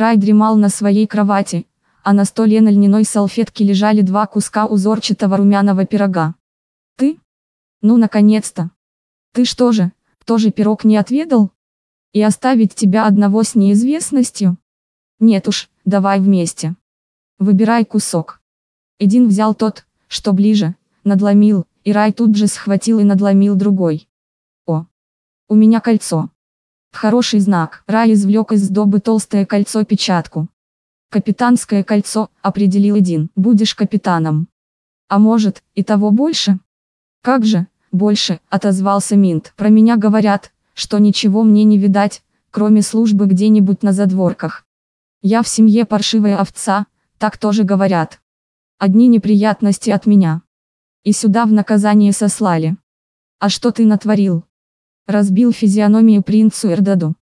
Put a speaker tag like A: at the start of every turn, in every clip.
A: Рай дремал на своей кровати, а на столе на льняной салфетке лежали два куска узорчатого румяного пирога. «Ты? Ну, наконец-то! Ты что же, тоже пирог не отведал? И оставить тебя одного с неизвестностью? Нет уж, давай вместе. Выбирай кусок». Эдин взял тот, что ближе, надломил, и Рай тут же схватил и надломил другой. «О! У меня кольцо!» Хороший знак. Рай извлек из сдобы толстое кольцо-печатку. Капитанское кольцо, определил один. Будешь капитаном. А может, и того больше? Как же, больше, отозвался Минт. Про меня говорят, что ничего мне не видать, кроме службы где-нибудь на задворках. Я в семье паршивая овца, так тоже говорят. Одни неприятности от меня. И сюда в наказание сослали. А что ты натворил? Разбил физиономию принцу Эрдаду.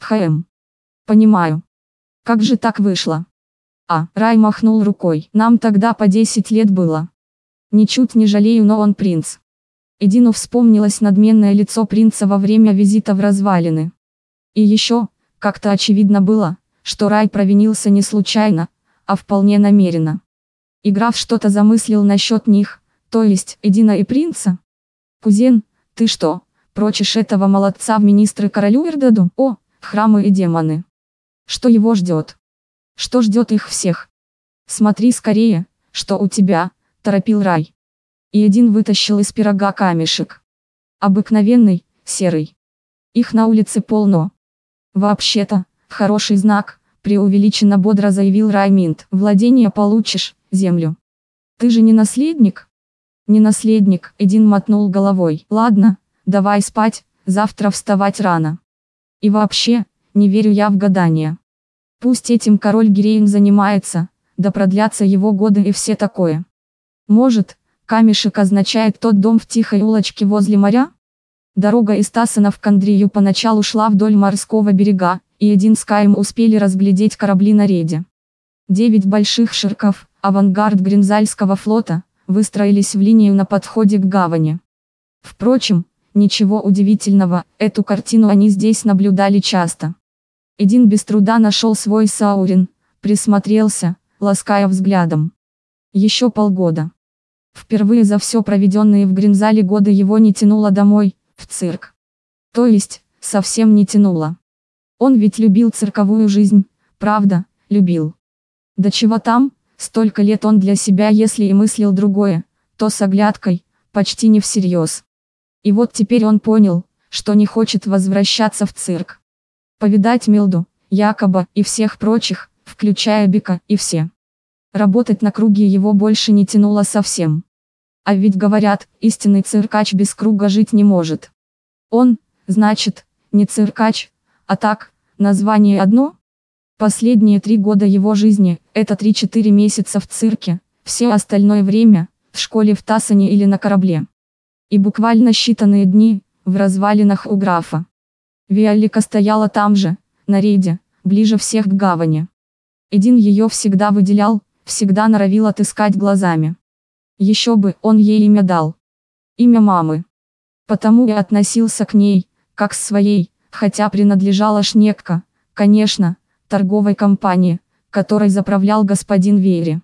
A: Хм. Понимаю. Как же так вышло? А, Рай махнул рукой. Нам тогда по 10 лет было. Ничуть не жалею, но он принц. Эдину вспомнилось надменное лицо принца во время визита в развалины. И еще, как-то очевидно было, что Рай провинился не случайно, а вполне намеренно. Играв что-то замыслил насчет них, то есть, Эдина и принца. Кузен, ты что, Прочишь этого молодца в министры королю Ирдаду? О, храмы и демоны. Что его ждет? Что ждет их всех? Смотри скорее, что у тебя, торопил Рай. И один вытащил из пирога камешек. Обыкновенный, серый. Их на улице полно. Вообще-то, хороший знак, преувеличенно бодро заявил Райминд. Владение получишь, землю. Ты же не наследник? Не наследник, Эдин мотнул головой. Ладно, давай спать, завтра вставать рано. И вообще, не верю я в гадания. Пусть этим король Гиреин занимается, да продлятся его годы и все такое. Может, камешек означает тот дом в тихой улочке возле моря? Дорога из Тассена в Кандрию поначалу шла вдоль морского берега, и один с Каем успели разглядеть корабли на рейде. Девять больших ширков, авангард Гринзальского флота, выстроились в линию на подходе к гавани. Впрочем, Ничего удивительного, эту картину они здесь наблюдали часто. Эдин без труда нашел свой Саурин, присмотрелся, лаская взглядом. Еще полгода. Впервые за все проведенные в Гринзале годы его не тянуло домой, в цирк. То есть, совсем не тянуло. Он ведь любил цирковую жизнь, правда, любил. Да чего там, столько лет он для себя если и мыслил другое, то с оглядкой, почти не всерьез. И вот теперь он понял, что не хочет возвращаться в цирк. Повидать Милду, Якоба и всех прочих, включая Бика и все. Работать на круге его больше не тянуло совсем. А ведь говорят, истинный циркач без круга жить не может. Он, значит, не циркач, а так, название одно? Последние три года его жизни, это 3-4 месяца в цирке, все остальное время, в школе в Тассане или на корабле. И буквально считанные дни, в развалинах у графа. Виолика стояла там же, на рейде, ближе всех к гавани. Эдин ее всегда выделял, всегда норовил отыскать глазами. Еще бы, он ей имя дал. Имя мамы. Потому и относился к ней, как с своей, хотя принадлежала Шнекка, конечно, торговой компании, которой заправлял господин Вейри.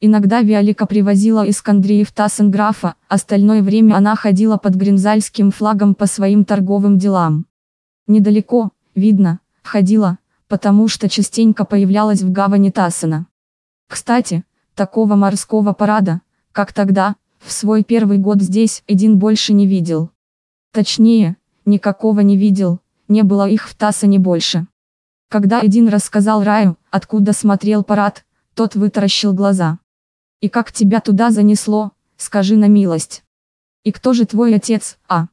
A: Иногда Виолика привозила из Кандрии в Тассенграфа, остальное время она ходила под гринзальским флагом по своим торговым делам. Недалеко, видно, ходила, потому что частенько появлялась в гавани Тассена. Кстати, такого морского парада, как тогда, в свой первый год здесь Эдин больше не видел. Точнее, никакого не видел, не было их в Тассене больше. Когда Эдин рассказал Раю, откуда смотрел парад, тот вытаращил глаза. И как тебя туда занесло, скажи на милость. И кто же твой отец, а?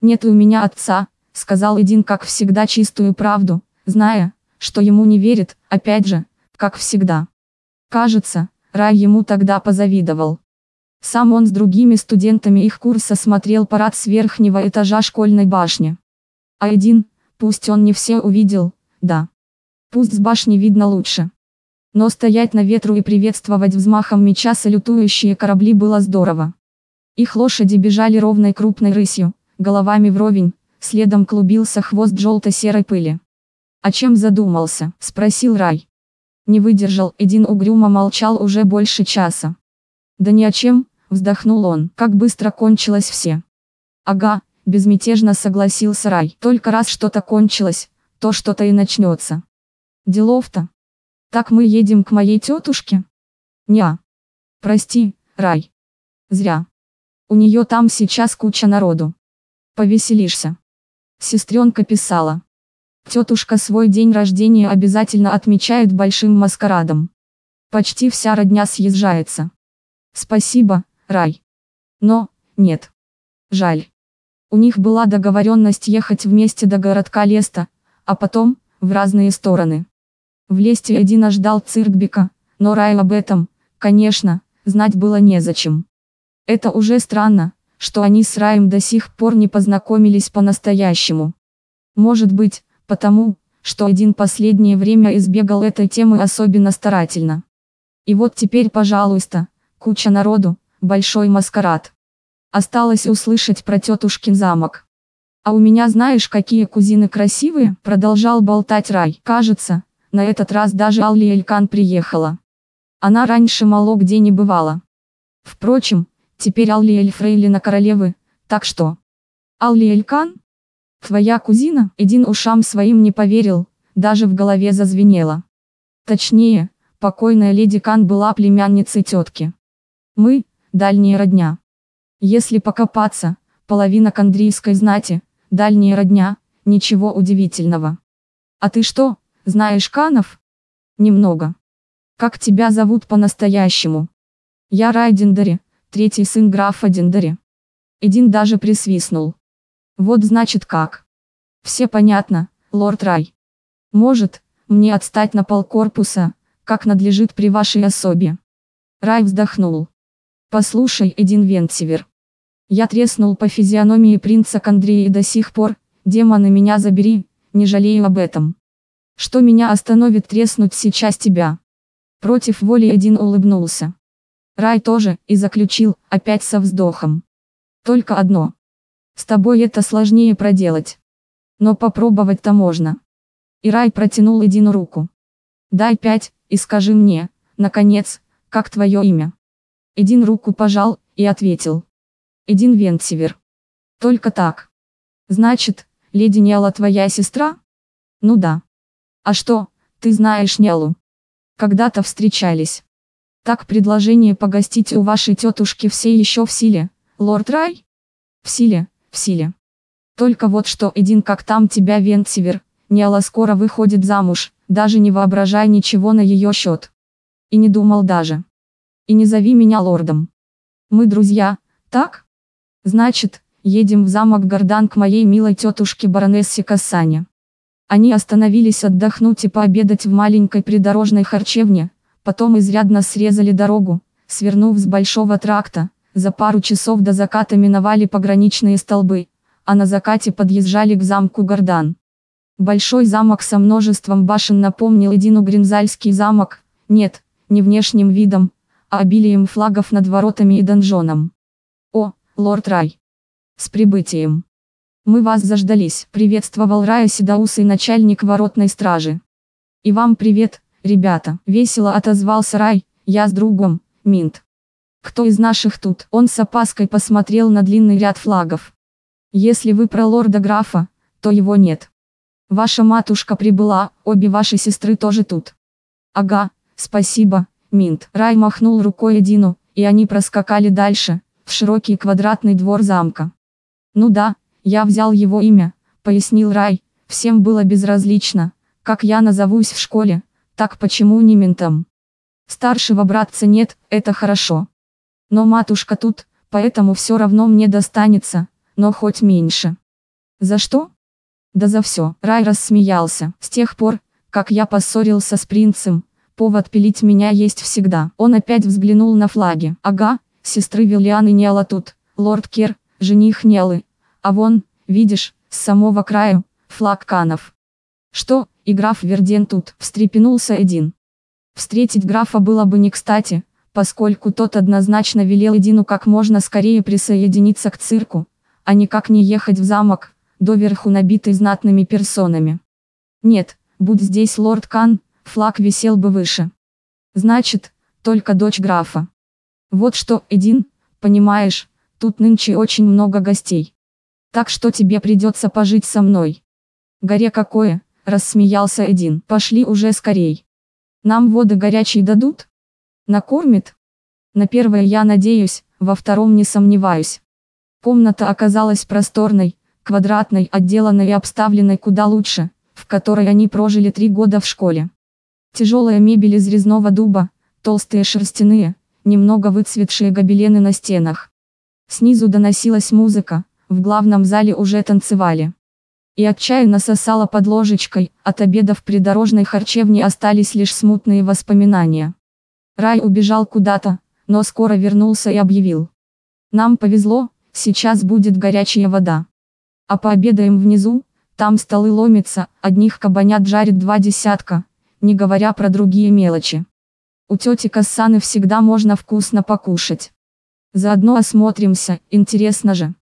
A: Нет у меня отца, сказал Эдин как всегда чистую правду, зная, что ему не верит, опять же, как всегда. Кажется, Рай ему тогда позавидовал. Сам он с другими студентами их курса смотрел парад с верхнего этажа школьной башни. А Эдин, пусть он не все увидел, да. Пусть с башни видно лучше. Но стоять на ветру и приветствовать взмахом меча салютующие корабли было здорово. Их лошади бежали ровной крупной рысью, головами вровень, следом клубился хвост желто-серой пыли. «О чем задумался?» – спросил Рай. Не выдержал, Эдин угрюмо молчал уже больше часа. «Да ни о чем», – вздохнул он, – «как быстро кончилось все». «Ага», – безмятежно согласился Рай, – «только раз что-то кончилось, то что-то и начнется». «Делов-то?» «Так мы едем к моей тетушке?» «Неа». «Прости, Рай». «Зря. У нее там сейчас куча народу. Повеселишься». Сестренка писала. Тетушка свой день рождения обязательно отмечает большим маскарадом. Почти вся родня съезжается. Спасибо, Рай. Но, нет. Жаль. У них была договоренность ехать вместе до городка Леста, а потом, в разные стороны. В Лесте один ждал Циркбека, но Рай об этом, конечно, знать было незачем. Это уже странно, что они с Раем до сих пор не познакомились по-настоящему. Может быть, потому, что один последнее время избегал этой темы особенно старательно. И вот теперь, пожалуйста, куча народу, большой маскарад. Осталось услышать про тетушкин замок. А у меня знаешь какие кузины красивые, продолжал болтать Рай. Кажется, на этот раз даже Алли Элькан приехала. Она раньше мало где не бывала. Впрочем, теперь Алли Эльфрейлина королевы, так что... Алли Элькан? Твоя кузина, Эдин ушам своим не поверил, даже в голове зазвенело. Точнее, покойная леди Кан была племянницей тетки. Мы, дальние родня. Если покопаться, половина кандрийской знати, дальние родня, ничего удивительного. А ты что, знаешь Канов? Немного. Как тебя зовут по-настоящему? Я Рай Диндари, третий сын графа Диндари. Эдин даже присвистнул. Вот значит как. Все понятно, лорд Рай. Может, мне отстать на полкорпуса, как надлежит при вашей особе. Рай вздохнул. Послушай, Эдин Вентсивер. Я треснул по физиономии принца Кандрея и до сих пор, демоны меня забери, не жалею об этом. Что меня остановит треснуть сейчас тебя? Против воли Эдин улыбнулся. Рай тоже, и заключил, опять со вздохом. Только одно. С тобой это сложнее проделать. Но попробовать-то можно. И Рай протянул Эдину руку. Дай пять, и скажи мне, наконец, как твое имя. Эдин руку пожал, и ответил. Эдин Вентсивер. Только так. Значит, леди Нелла твоя сестра? Ну да. А что, ты знаешь Неллу? Когда-то встречались. Так предложение погостить у вашей тетушки все еще в силе, лорд Рай? В силе, в силе. Только вот что, Эдин, как там тебя Вентсивер, Ниала скоро выходит замуж, даже не воображай ничего на ее счет. И не думал даже. И не зови меня лордом. Мы друзья, так? Значит, едем в замок Гордан к моей милой тетушке баронессе Кассане. Они остановились отдохнуть и пообедать в маленькой придорожной харчевне, потом изрядно срезали дорогу, свернув с большого тракта, за пару часов до заката миновали пограничные столбы, а на закате подъезжали к замку Гордан. Большой замок со множеством башен напомнил Эдину Гринзальский замок, нет, не внешним видом, а обилием флагов над воротами и донжоном. О, лорд Рай! С прибытием! Мы вас заждались, приветствовал Рая Седаусый начальник воротной стражи. И вам привет, ребята, весело отозвался Рай, я с другом, Минт. Кто из наших тут? Он с опаской посмотрел на длинный ряд флагов. Если вы про лорда графа, то его нет. Ваша матушка прибыла, обе ваши сестры тоже тут. Ага, спасибо, Минт. Рай махнул рукой Эдину, и они проскакали дальше, в широкий квадратный двор замка. Ну да, я взял его имя, пояснил Рай, всем было безразлично, как я назовусь в школе, так почему не Минтом. Старшего братца нет, это хорошо. Но матушка тут, поэтому все равно мне достанется, но хоть меньше. За что? Да за все. Рай рассмеялся. С тех пор, как я поссорился с принцем, повод пилить меня есть всегда. Он опять взглянул на флаги. Ага, сестры Виллиан и Нела тут, лорд Кер, жених Нелы. А вон, видишь, с самого краю, флаг Канов. Что, и граф Верден тут, встрепенулся один. Встретить графа было бы не кстати, поскольку тот однозначно велел Эдину как можно скорее присоединиться к цирку, а никак не ехать в замок, доверху набитый знатными персонами. Нет, будь здесь лорд Кан, флаг висел бы выше. Значит, только дочь графа. Вот что, Эдин, понимаешь, тут нынче очень много гостей. Так что тебе придется пожить со мной. Горе какое, рассмеялся Эдин. Пошли уже скорей. Нам воды горячие дадут? Накормит? На первое я надеюсь, во втором не сомневаюсь. Комната оказалась просторной, квадратной, отделанной и обставленной куда лучше, в которой они прожили три года в школе. Тяжелая мебель из резного дуба, толстые шерстяные, немного выцветшие гобелены на стенах. Снизу доносилась музыка, в главном зале уже танцевали. И отчаянно сосала под ложечкой, от обеда в придорожной харчевне остались лишь смутные воспоминания. Рай убежал куда-то, но скоро вернулся и объявил. Нам повезло, сейчас будет горячая вода. А пообедаем внизу, там столы ломятся, одних кабанят жарит два десятка, не говоря про другие мелочи. У тети Кассаны всегда можно вкусно покушать. Заодно осмотримся, интересно же.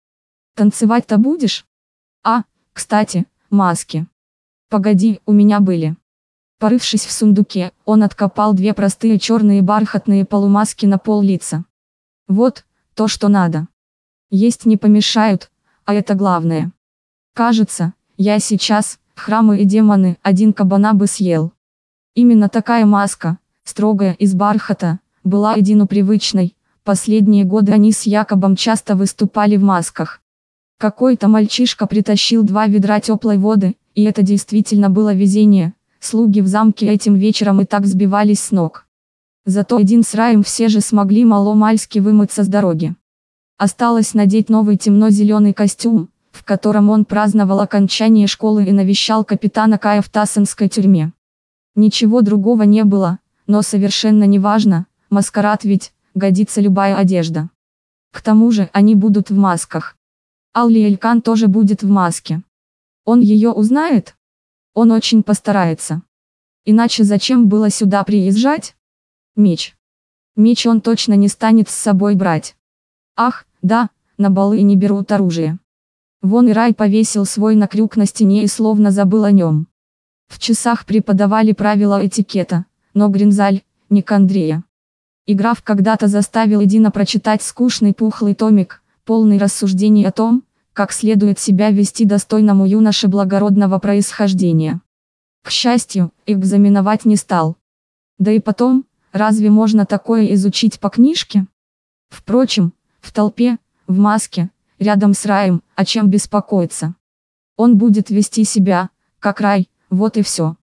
A: Танцевать-то будешь? А, кстати, маски. Погоди, у меня были. Порывшись в сундуке, он откопал две простые черные бархатные полумаски на пол лица. Вот, то что надо. Есть не помешают, а это главное. Кажется, я сейчас, храмы и демоны, один кабана бы съел. Именно такая маска, строгая, из бархата, была Эдину привычной, последние годы они с Якобом часто выступали в масках. Какой-то мальчишка притащил два ведра теплой воды, и это действительно было везение, слуги в замке этим вечером и так сбивались с ног. Зато один с Раем все же смогли мало-мальски вымыться с дороги. Осталось надеть новый темно-зеленый костюм, в котором он праздновал окончание школы и навещал капитана Кая в Тассенской тюрьме. Ничего другого не было, но совершенно не важно, маскарад ведь, годится любая одежда. К тому же, они будут в масках. Алли Элькан тоже будет в маске. Он ее узнает? Он очень постарается. Иначе зачем было сюда приезжать? Меч. Меч он точно не станет с собой брать. Ах, да, на балы не берут оружие. Вон и Рай повесил свой на крюк на стене и словно забыл о нем. В часах преподавали правила этикета, но Гринзаль, не Кандрея. И граф когда-то заставил Эдина прочитать скучный пухлый томик, полный рассуждений о том, как следует себя вести достойному юноше благородного происхождения. К счастью, экзаменовать не стал. Да и потом, разве можно такое изучить по книжке? Впрочем, в толпе, в маске, рядом с раем, о чем беспокоиться. Он будет вести себя, как рай, вот и все.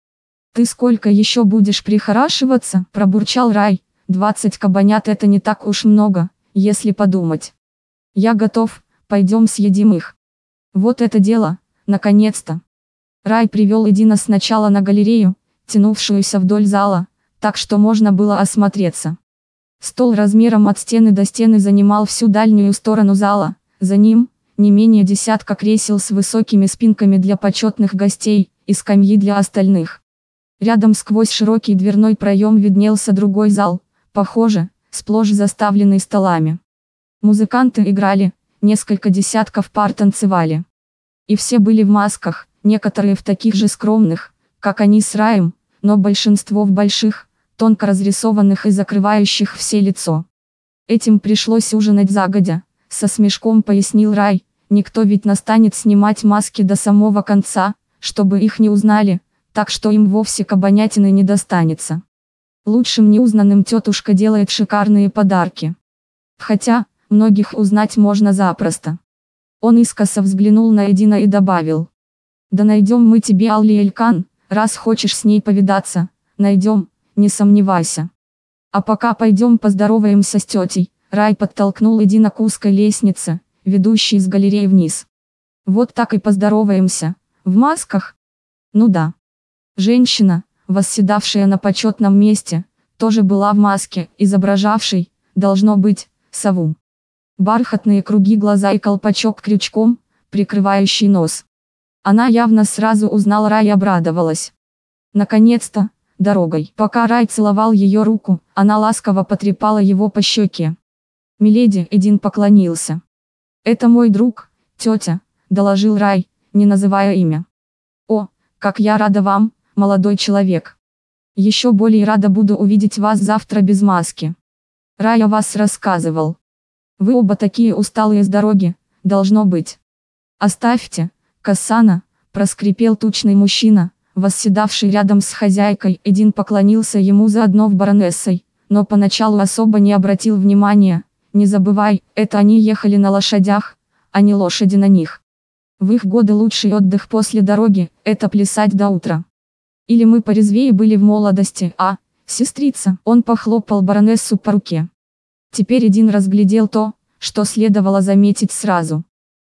A: Ты сколько еще будешь прихорашиваться, пробурчал рай, 20 кабанят это не так уж много, если подумать. Я готов, пойдем съедим их. Вот это дело, наконец-то. Рай привел Эдина сначала на галерею, тянувшуюся вдоль зала, так что можно было осмотреться. Стол размером от стены до стены занимал всю дальнюю сторону зала, за ним, не менее десятка кресел с высокими спинками для почетных гостей, и скамьи для остальных. Рядом сквозь широкий дверной проем виднелся другой зал, похоже, сплошь заставленный столами. Музыканты играли, несколько десятков пар танцевали. И все были в масках, некоторые в таких же скромных, как они с Раем, но большинство в больших, тонко разрисованных и закрывающих все лицо. Этим пришлось ужинать загодя, со смешком пояснил Рай, никто ведь настанет снимать маски до самого конца, чтобы их не узнали, так что им вовсе кабанятины не достанется. Лучшим неузнанным тетушка делает шикарные подарки. Хотя, многих узнать можно запросто. Он искоса взглянул на Эдина и добавил. Да найдем мы тебе Алли Элькан, раз хочешь с ней повидаться, найдем, не сомневайся. А пока пойдем поздороваемся с тетей, Рай подтолкнул Эдина к узкой лестнице, ведущей из галереи вниз. Вот так и поздороваемся. В масках? Ну да. Женщина, восседавшая на почетном месте, тоже была в маске, изображавшей, должно быть, сову. Бархатные круги глаза и колпачок крючком, прикрывающий нос. Она явно сразу узнала Рай и обрадовалась. Наконец-то, дорогой. Пока Рай целовал ее руку, она ласково потрепала его по щеке. Миледи Эдин поклонился. «Это мой друг, тетя», – доложил Рай, не называя имя. «О, как я рада вам, молодой человек. Еще более рада буду увидеть вас завтра без маски. Рая вас рассказывал. Вы оба такие усталые с дороги, должно быть. Оставьте, Касана, проскрипел тучный мужчина, восседавший рядом с хозяйкой. Эдин поклонился ему заодно в баронессой, но поначалу особо не обратил внимания. Не забывай, это они ехали на лошадях, а не лошади на них. В их годы лучший отдых после дороги – это плясать до утра. Или мы порезвее были в молодости, а, сестрица, он похлопал баронессу по руке. Теперь Эдин разглядел то, что следовало заметить сразу.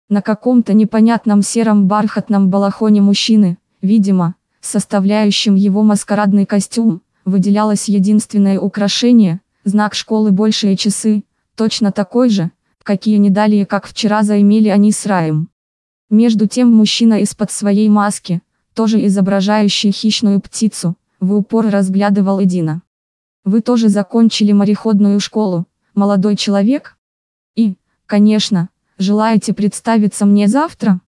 A: На каком-то непонятном сером бархатном балахоне мужчины, видимо, составляющим его маскарадный костюм, выделялось единственное украшение, знак школы большие часы, точно такой же, какие не далее как вчера заимели они с Раем. Между тем мужчина из-под своей маски, тоже изображающий хищную птицу, в упор разглядывал Эдина. «Вы тоже закончили мореходную школу, молодой человек? И, конечно, желаете представиться мне завтра?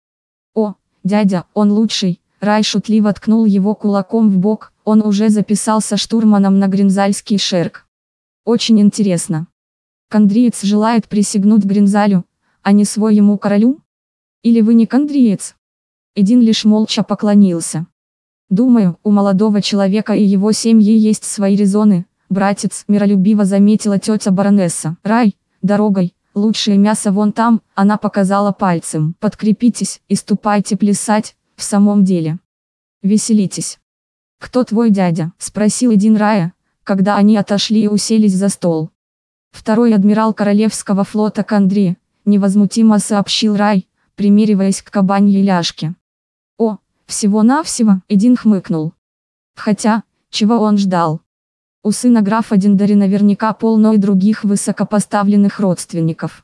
A: О, дядя, он лучший!» Рай шутливо ткнул его кулаком в бок, он уже записался штурманом на Гринзальский шерк. Очень интересно. Кондриец желает присягнуть Гринзалю, а не своему королю? Или вы не кондриец? Эдин лишь молча поклонился. Думаю, у молодого человека и его семьи есть свои резоны, братец, миролюбиво заметила тетя баронесса. Рай, дорогой, лучшее мясо вон там, она показала пальцем. Подкрепитесь и ступайте плясать, в самом деле. Веселитесь. «Кто твой дядя?» – спросил Эдин Рая, когда они отошли и уселись за стол. Второй адмирал Королевского флота Кандри, невозмутимо сообщил Рай, примериваясь к кабаньей ляжке. О, всего-навсего, Эдин хмыкнул. Хотя, чего он ждал? У сына графа Диндари наверняка полно и других высокопоставленных родственников.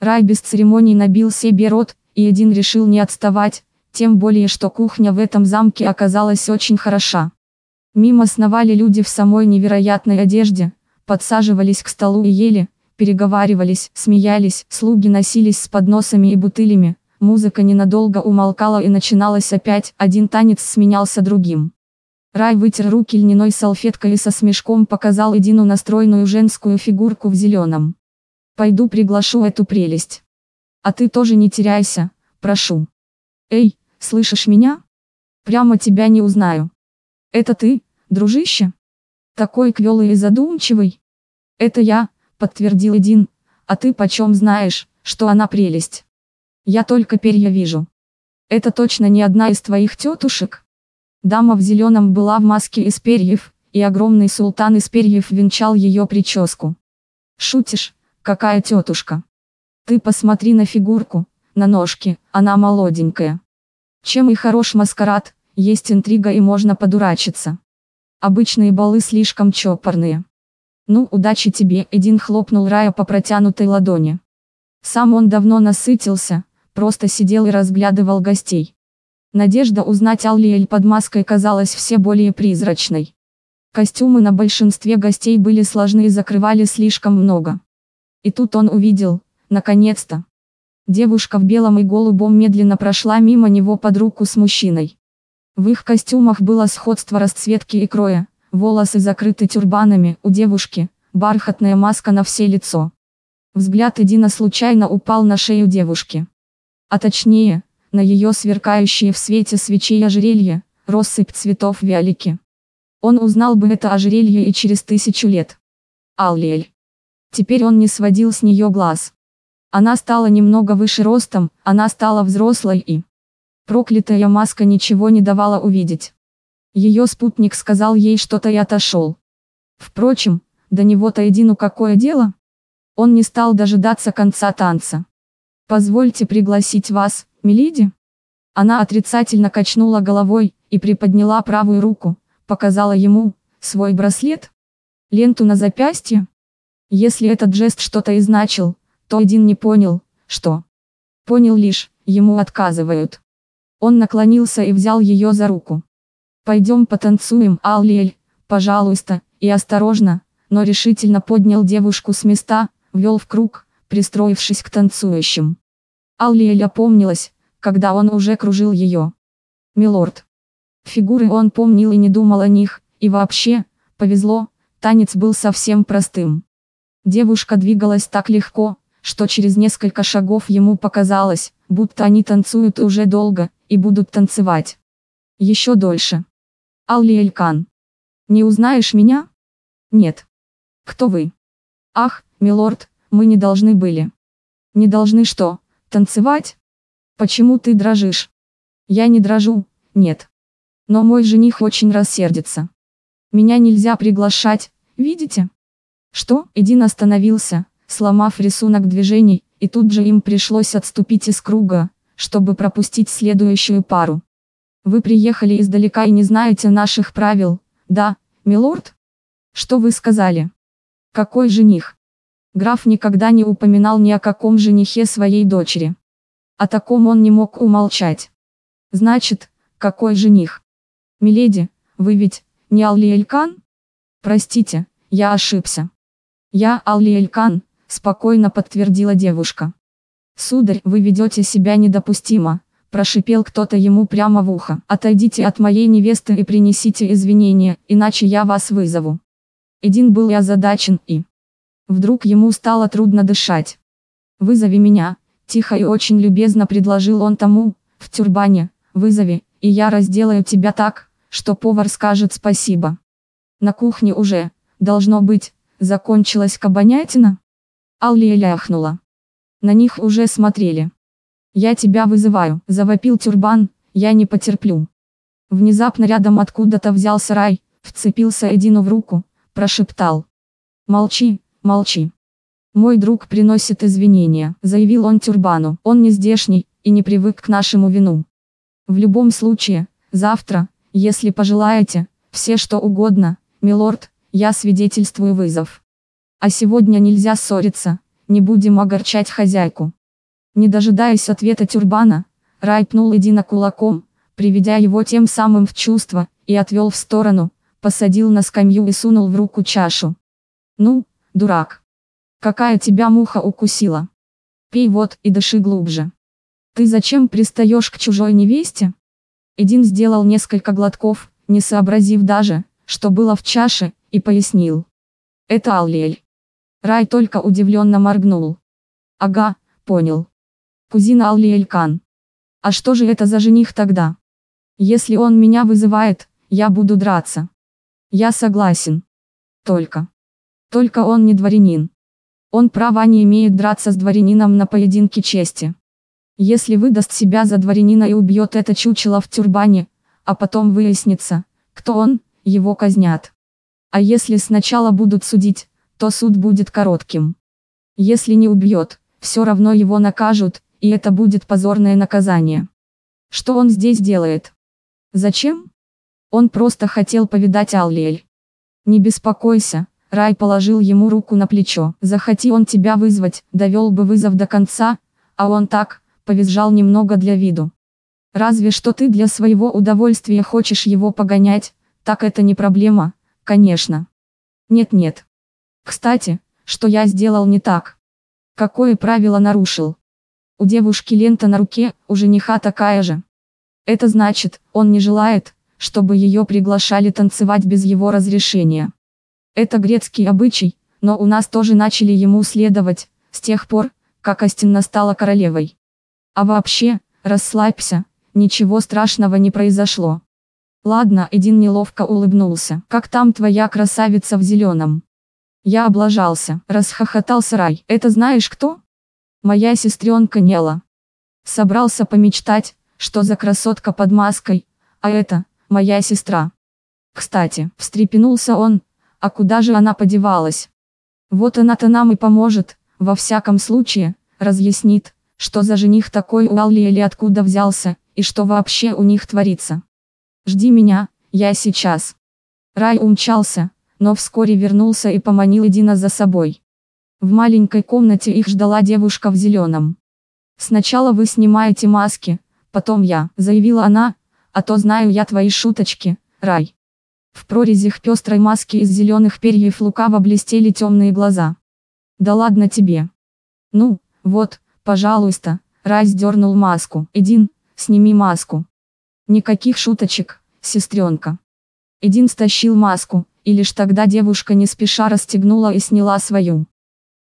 A: Рай без церемоний набил себе рот, и Эдин решил не отставать, тем более что кухня в этом замке оказалась очень хороша. Мимо сновали люди в самой невероятной одежде, подсаживались к столу и ели, переговаривались, смеялись, слуги носились с подносами и бутылями, музыка ненадолго умолкала и начиналась опять, один танец сменялся другим. Рай вытер руки льняной салфеткой и со смешком показал Эдину настроенную женскую фигурку в зеленом. «Пойду приглашу эту прелесть. А ты тоже не теряйся, прошу. Эй, Слышишь меня? Прямо тебя не узнаю. Это ты, дружище? Такой квелый и задумчивый. Это я, подтвердил Эдин, а ты почем знаешь, что она прелесть? Я только перья вижу. Это точно не одна из твоих тетушек? Дама в зеленом была в маске из перьев, и огромный султан из перьев венчал ее прическу. Шутишь, какая тетушка? Ты посмотри на фигурку, на ножки, она молоденькая. Чем и хорош маскарад, есть интрига и можно подурачиться. Обычные балы слишком чопорные. Ну, удачи тебе, Эдин хлопнул Рая по протянутой ладони. Сам он давно насытился, просто сидел и разглядывал гостей. Надежда узнать Аллиэль под маской казалась все более призрачной. Костюмы на большинстве гостей были сложны и закрывали слишком много. И тут он увидел, наконец-то, Девушка в белом и голубом медленно прошла мимо него под руку с мужчиной. В их костюмах было сходство расцветки и кроя, волосы закрыты тюрбанами, у девушки, бархатная маска на все лицо. Взгляд Эдина случайно упал на шею девушки. А точнее, на ее сверкающие в свете свечей ожерелье, россыпь цветов виолики. Он узнал бы это ожерелье и через тысячу лет. Аллиэль. Теперь он не сводил с нее глаз. Она стала немного выше ростом, она стала взрослой и... Проклятая маска ничего не давала увидеть. Ее спутник сказал ей что-то и отошел. Впрочем, до него-то едину какое дело? Он не стал дожидаться конца танца. «Позвольте пригласить вас, миледи?» Она отрицательно качнула головой и приподняла правую руку, показала ему свой браслет, ленту на запястье. Если этот жест что-то и значил, то один не понял, что. Понял лишь, ему отказывают. Он наклонился и взял ее за руку. «Пойдем потанцуем, Аллиэль, пожалуйста», и осторожно, но решительно поднял девушку с места, ввел в круг, пристроившись к танцующим. Аллиэль опомнилась, когда он уже кружил ее. «Милорд». Фигуры он помнил и не думал о них, и вообще, повезло, танец был совсем простым. Девушка двигалась так легко, что через несколько шагов ему показалось, будто они танцуют уже долго, и будут танцевать. Еще дольше. Алли Элькан. Не узнаешь меня? Нет. Кто вы? Ах, милорд, мы не должны были. Не должны что, танцевать? Почему ты дрожишь? Я не дрожу, нет. Но мой жених очень рассердится. Меня нельзя приглашать, видите? Что? Эдин остановился, сломав рисунок движений, и тут же им пришлось отступить из круга, чтобы пропустить следующую пару. Вы приехали издалека и не знаете наших правил, да, милорд? Что вы сказали? Какой жених? Граф никогда не упоминал ни о каком женихе своей дочери. О таком он не мог умолчать. Значит, какой жених? Миледи, вы ведь, не Алли Элькан? Простите, я ошибся. Я Алли Элькан, спокойно подтвердила девушка. Сударь, вы ведете себя недопустимо, прошипел кто-то ему прямо в ухо. Отойдите от моей невесты и принесите извинения, иначе я вас вызову. Эдин был и озадачен и... Вдруг ему стало трудно дышать. «Вызови меня», – тихо и очень любезно предложил он тому, в тюрбане, «вызови, и я разделаю тебя так, что повар скажет спасибо. На кухне уже, должно быть, закончилась кабанятина? Аллия ляхнула. На них уже смотрели. «Я тебя вызываю», – завопил тюрбан, – «я не потерплю». Внезапно рядом откуда-то взялся рай, вцепился Эдину в руку, прошептал. «Молчи, молчи. Мой друг приносит извинения», – заявил он тюрбану. «Он не здешний, и не привык к нашему вину. В любом случае, завтра, если пожелаете, все что угодно, милорд, я свидетельствую вызов. А сегодня нельзя ссориться, не будем огорчать хозяйку. Не дожидаясь ответа тюрбана, Рай пнул Эдина кулаком, приведя его тем самым в чувство, и отвел в сторону, посадил на скамью и сунул в руку чашу. «Ну, дурак. Какая тебя муха укусила? Пей вот и дыши глубже. Ты зачем пристаешь к чужой невесте?» Эдин сделал несколько глотков, не сообразив даже, что было в чаше, и пояснил. Это Аллель. Рай только удивленно моргнул. Ага, понял. Кузина Аллиэль Кан. А что же это за жених тогда? Если он меня вызывает, я буду драться. Я согласен. Только. Только он не дворянин. Он права не имеет драться с дворянином на поединке чести. Если выдаст себя за дворянина и убьет это чучело в тюрбане, а потом выяснится, кто он, его казнят. А если сначала будут судить, то суд будет коротким. Если не убьет, все равно его накажут, и это будет позорное наказание. Что он здесь делает? Зачем? Он просто хотел повидать Аллиэль. Не беспокойся, Рай положил ему руку на плечо. Захоти он тебя вызвать, довел бы вызов до конца, а он так, повизжал немного для виду. Разве что ты для своего удовольствия хочешь его погонять, так это не проблема, конечно. Нет-нет. Кстати, что я сделал не так? Какое правило нарушил? У девушки лента на руке, у жениха такая же. Это значит, он не желает, чтобы ее приглашали танцевать без его разрешения. Это грецкий обычай, но у нас тоже начали ему следовать, с тех пор, как Астин стала королевой. А вообще, расслабься, ничего страшного не произошло. Ладно, Эдин неловко улыбнулся. Как там твоя красавица в зеленом? Я облажался, расхохотался Рай. Это знаешь кто? Моя сестренка Нела. Собрался помечтать, что за красотка под маской, а это, моя сестра. Кстати, встрепенулся он, а куда же она подевалась? Вот она-то нам и поможет, во всяком случае, разъяснит, что за жених такой у Алли или откуда взялся, и что вообще у них творится. Жди меня, я сейчас. Рай умчался, но вскоре вернулся и поманил Эдина за собой. В маленькой комнате их ждала девушка в зеленом. «Сначала вы снимаете маски, потом я», — заявила она, «а то знаю я твои шуточки, Рай». В прорезях пестрой маски из зеленых перьев лукаво блестели темные глаза. «Да ладно тебе». «Ну, вот, Пожалуйста, Райс дернул маску. Эдин, сними маску. Никаких шуточек, сестренка. Эдин стащил маску, и лишь тогда девушка не спеша расстегнула и сняла свою.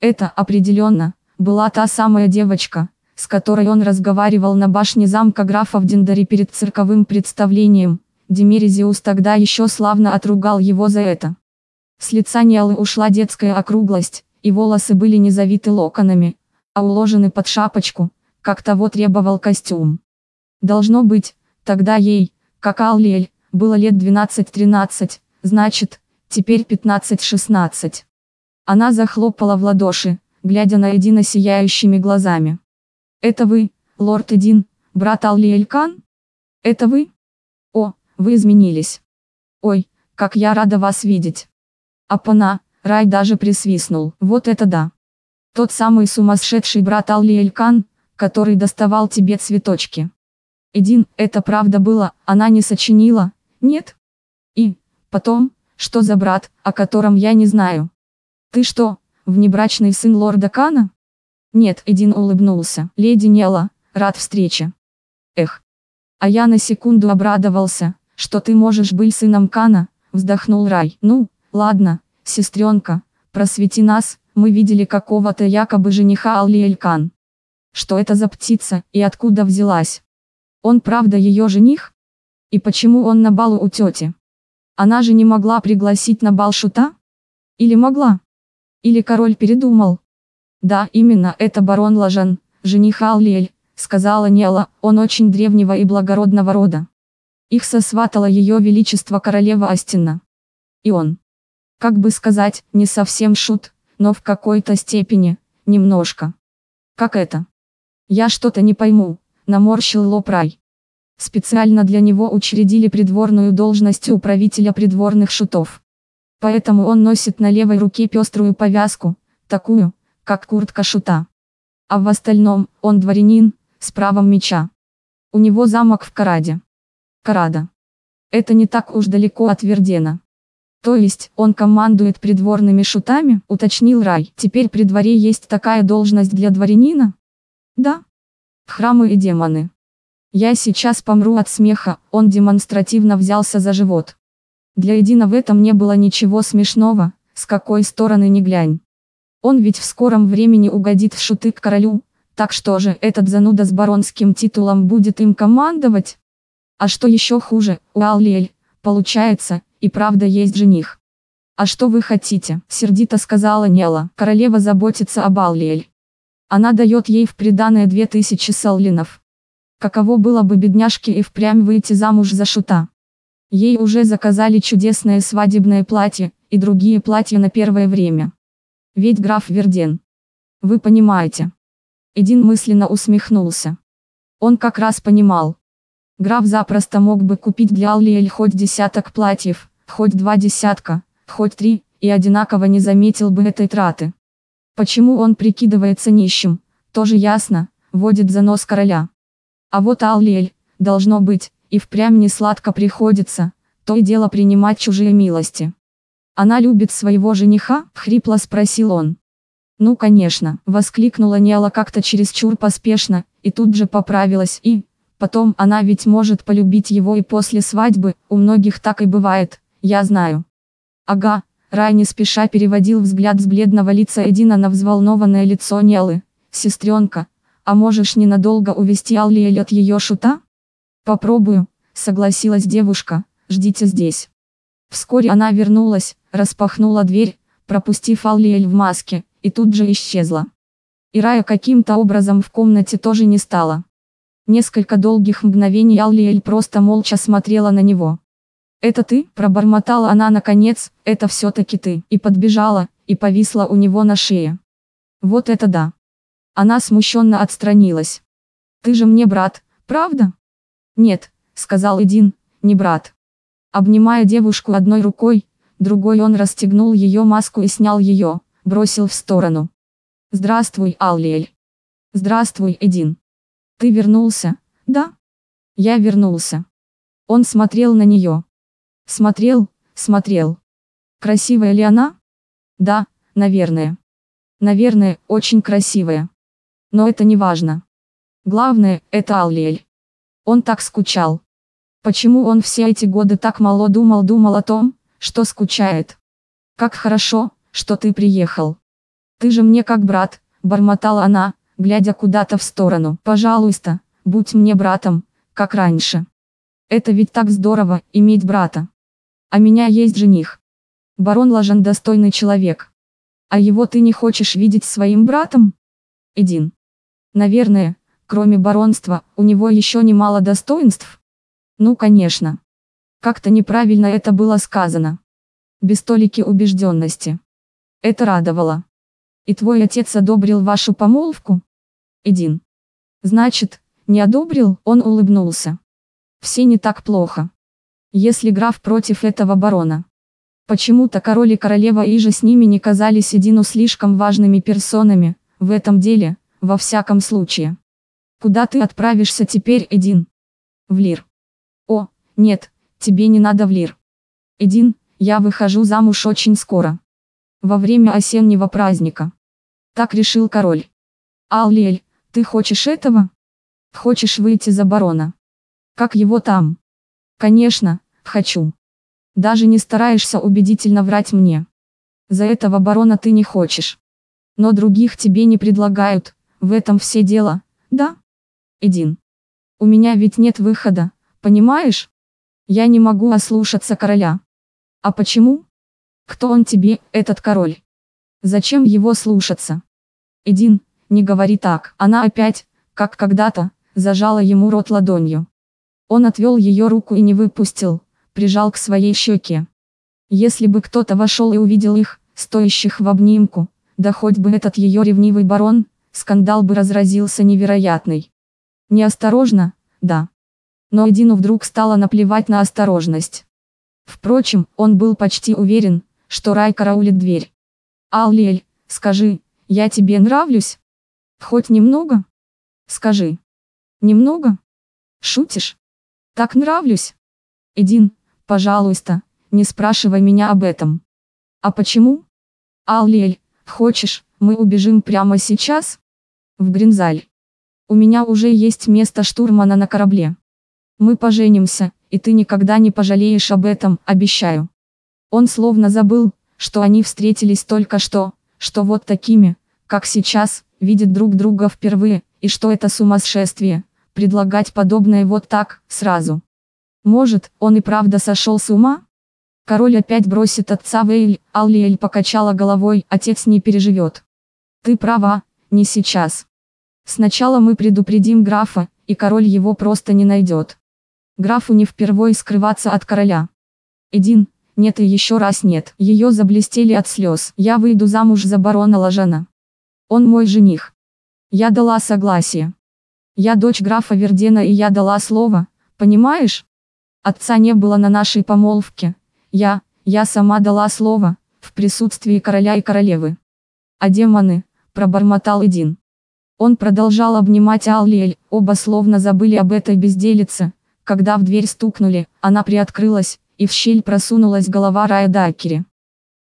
A: Это, определенно, была та самая девочка, с которой он разговаривал на башне замка графа в Дендаре перед цирковым представлением. Демерезиус тогда еще славно отругал его за это. С лица Ниалы ушла детская округлость, и волосы были не завиты локонами, а уложены под шапочку, как того требовал костюм. Должно быть, тогда ей, как Аллиэль, было лет 12-13, значит, теперь 15-16. Она захлопала в ладоши, глядя на Эдина сияющими глазами. «Это вы, лорд Эдин, брат Аллиэль Кан? Это вы? Вы изменились. Ой, как я рада вас видеть. Апана, Рай даже присвистнул. Вот это да. Тот самый сумасшедший брат Алли Элькан, который доставал тебе цветочки. Эдин, это правда было, она не сочинила, нет? И, потом, что за брат, о котором я не знаю? Ты что, внебрачный сын лорда Кана? Нет, Эдин улыбнулся. Леди Нела, рад встрече. Эх. А я на секунду обрадовался, что ты можешь быть сыном Кана, вздохнул Рай. Ну, ладно, сестренка, просвети нас, мы видели какого-то якобы жениха Алли Элькан. Что это за птица и откуда взялась? Он правда ее жених? И почему он на балу у тети? Она же не могла пригласить на бал шута? Или могла? Или король передумал? Да, именно, это барон Лажан, жених Аллиэль, сказала Нела, он очень древнего и благородного рода. Их сосватала ее величество королева Астина. И он, как бы сказать, не совсем шут, но в какой-то степени, немножко. Как это? Я что-то не пойму, наморщил лоб Рай. Специально для него учредили придворную должность управителя придворных шутов. Поэтому он носит на левой руке пеструю повязку, такую, как куртка шута. А в остальном, он дворянин, с правом меча. У него замок в Караде. Карада. Это не так уж далеко от Вердена. То есть, он командует придворными шутами, уточнил Рай. Теперь при дворе есть такая должность для дворянина? Да. Храмы и демоны. Я сейчас помру от смеха, он демонстративно взялся за живот. Для Эдина в этом не было ничего смешного, с какой стороны ни глянь. Он ведь в скором времени угодит в шуты к королю, так что же этот зануда с баронским титулом будет им командовать? А что еще хуже, у Аллиэль, получается, и правда есть жених. «А что вы хотите?» – сердито сказала Нела. Королева заботится об Аллиэль. Она дает ей в приданое тысячи саллинов. Каково было бы бедняжке и впрямь выйти замуж за шута. Ей уже заказали чудесное свадебное платье, и другие платья на первое время. Ведь граф Верден. Вы понимаете. Эдин мысленно усмехнулся. Он как раз понимал. Граф запросто мог бы купить для Аллиэль хоть десяток платьев, хоть два десятка, хоть три, и одинаково не заметил бы этой траты. Почему он прикидывается нищим, тоже ясно, водит за нос короля. А вот Аллиэль, должно быть, и впрямь не сладко приходится, то и дело принимать чужие милости. Она любит своего жениха? Хрипло спросил он. Ну конечно, воскликнула Ниала как-то чересчур поспешно, и тут же поправилась и, потом она ведь может полюбить его и после свадьбы, у многих так и бывает, я знаю. Ага, Рай не спеша переводил взгляд с бледного лица Эдина на взволнованное лицо Нелы. Сестренка, а можешь ненадолго увести Аллиэль от ее шута? Попробую, согласилась девушка, ждите здесь. Вскоре она вернулась, распахнула дверь, пропустив Аллиэль в маске, и тут же исчезла. И Рая каким-то образом в комнате тоже не стало. Несколько долгих мгновений Аллиэль просто молча смотрела на него. «Это ты?» – пробормотала она наконец, «это все-таки ты». И подбежала, и повисла у него на шее. Вот это да. Она смущенно отстранилась. «Ты же мне брат, правда?» «Нет», – сказал Эдин, – «не брат». Обнимая девушку одной рукой, другой он расстегнул ее маску и снял ее, бросил в сторону. «Здравствуй, Аллиэль». «Здравствуй, Эдин». «Ты вернулся?» «Да». «Я вернулся». Он смотрел на нее. Смотрел, смотрел. Красивая ли она? Да, наверное. Наверное, очень красивая. Но это не важно. Главное, это Аллиэль. Он так скучал. Почему он все эти годы так мало думал-думал о том, что скучает? Как хорошо, что ты приехал. Ты же мне как брат, бормотала она, глядя куда-то в сторону. Пожалуйста, будь мне братом, как раньше. Это ведь так здорово, иметь брата. А меня есть жених. Барон Лажан достойный человек. А его ты не хочешь видеть своим братом? Эдин. Наверное, кроме баронства, у него еще немало достоинств. Ну конечно. Как-то неправильно это было сказано. Без толики убежденности. Это радовало. И твой отец одобрил вашу помолвку? Эдин. Значит, не одобрил, он улыбнулся. Все не так плохо. Если граф против этого барона. Почему-то король и королева Иже с ними не казались Эдину слишком важными персонами, в этом деле, во всяком случае. Куда ты отправишься теперь, Эдин? В Лир. О, нет, тебе не надо в Лир. Эдин, я выхожу замуж очень скоро. Во время осеннего праздника. Так решил король. Аллиэль, ты хочешь этого? Хочешь выйти за барона? Как его там? Конечно, хочу. Даже не стараешься убедительно врать мне. За этого барона ты не хочешь. Но других тебе не предлагают, в этом все дело, да? Эдин. У меня ведь нет выхода, понимаешь? Я не могу ослушаться короля. А почему? Кто он тебе, этот король? Зачем его слушаться? Эдин, не говори так. Она опять, как когда-то, зажала ему рот ладонью. Он отвел ее руку и не выпустил, прижал к своей щеке. Если бы кто-то вошел и увидел их, стоящих в обнимку, да хоть бы этот ее ревнивый барон, скандал бы разразился невероятный. Неосторожно, да. Но Эдину вдруг стало наплевать на осторожность. Впрочем, он был почти уверен, что Рай караулит дверь. «Аллиэль, скажи, я тебе нравлюсь? Хоть немного? Скажи. Немного? Шутишь? Так нравлюсь? Эдин, пожалуйста, не спрашивай меня об этом. А почему? Аллиэль, хочешь, мы убежим прямо сейчас? В Гринзаль. У меня уже есть место штурмана на корабле. Мы поженимся, и ты никогда не пожалеешь об этом, обещаю. Он словно забыл, что они встретились только что, что вот такими, как сейчас, видят друг друга впервые, и что это сумасшествие, предлагать подобное вот так, сразу. Может, он и правда сошел с ума? Король опять бросит отца Вейль, Аллиэль покачала головой, отец не переживет. Ты права, не сейчас. Сначала мы предупредим графа, и король его просто не найдет. Графу не впервой скрываться от короля. Эдин, нет и еще раз нет. Ее заблестели от слез. Я выйду замуж за барона Лажана. Он мой жених. Я дала согласие. Я дочь графа Вердена и я дала слово, понимаешь? Отца не было на нашей помолвке. Я, я сама дала слово, в присутствии короля и королевы. А демоны, пробормотал Эдин. Он продолжал обнимать Аллиэль, оба словно забыли об этой безделице, когда в дверь стукнули, она приоткрылась, и в щель просунулась голова Рая Дакери.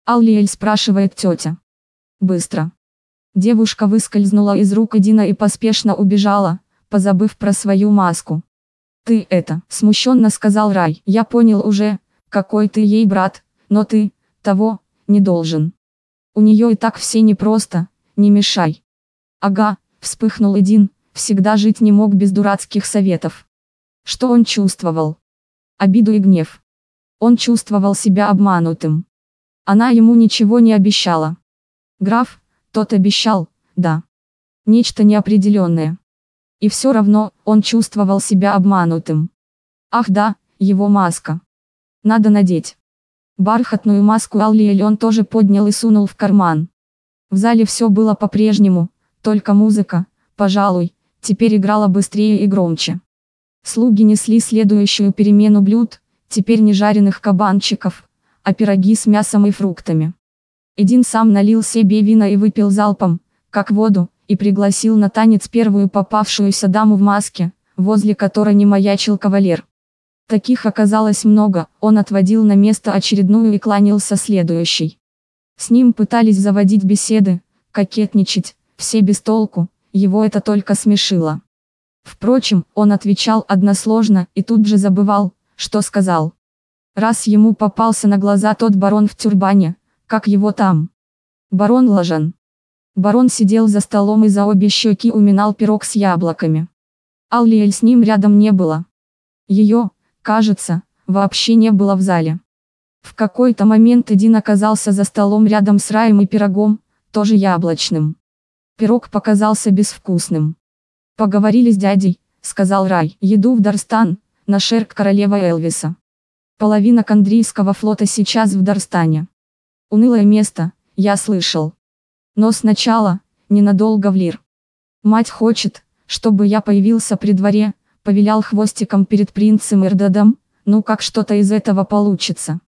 A: Аллиэль спрашивает тетя. Быстро. Девушка выскользнула из рук Эдина и поспешно убежала, позабыв про свою маску. «Ты это», — смущенно сказал Рай. «Я понял уже, какой ты ей брат, но ты, того, не должен. У нее и так все непросто, не мешай». «Ага», — вспыхнул Эдин, всегда жить не мог без дурацких советов. Что он чувствовал? Обиду и гнев. Он чувствовал себя обманутым. Она ему ничего не обещала. Граф, тот обещал, да. Нечто неопределенное. И все равно, он чувствовал себя обманутым. Ах да, его маска. Надо надеть. Бархатную маску Аллиэль он тоже поднял и сунул в карман. В зале все было по-прежнему, только музыка, пожалуй, теперь играла быстрее и громче. Слуги несли следующую перемену блюд, теперь не жареных кабанчиков, а пироги с мясом и фруктами. Эдин сам налил себе вина и выпил залпом, как воду, и пригласил на танец первую попавшуюся даму в маске, возле которой не маячил кавалер. Таких оказалось много, он отводил на место очередную и кланялся следующей. С ним пытались заводить беседы, кокетничать, все без толку, его это только смешило. Впрочем, он отвечал односложно и тут же забывал, что сказал. Раз ему попался на глаза тот барон в тюрбане, как его там. Барон Лажан. Барон сидел за столом и за обе щеки уминал пирог с яблоками. Аллиэль с ним рядом не было. Ее, кажется, вообще не было в зале. В какой-то момент Эдин оказался за столом рядом с Раем и пирогом, тоже яблочным. Пирог показался безвкусным. «Поговорили с дядей», — сказал Рай. «Еду в Дарстан, на шерк королева Элвиса. Половина Кандрийского флота сейчас в Дарстане. Унылое место, я слышал. Но сначала, ненадолго в Лир. Мать хочет, чтобы я появился при дворе, повелял хвостиком перед принцем Эрдадом, ну как что-то из этого получится.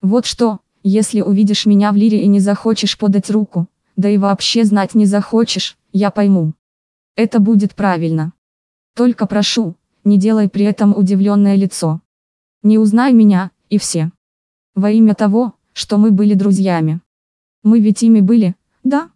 A: Вот что, если увидишь меня в Лире и не захочешь подать руку, да и вообще знать не захочешь, я пойму. Это будет правильно. Только прошу, не делай при этом удивленное лицо. Не узнай меня, и все. Во имя того, что мы были друзьями. Мы ведь ими были, да?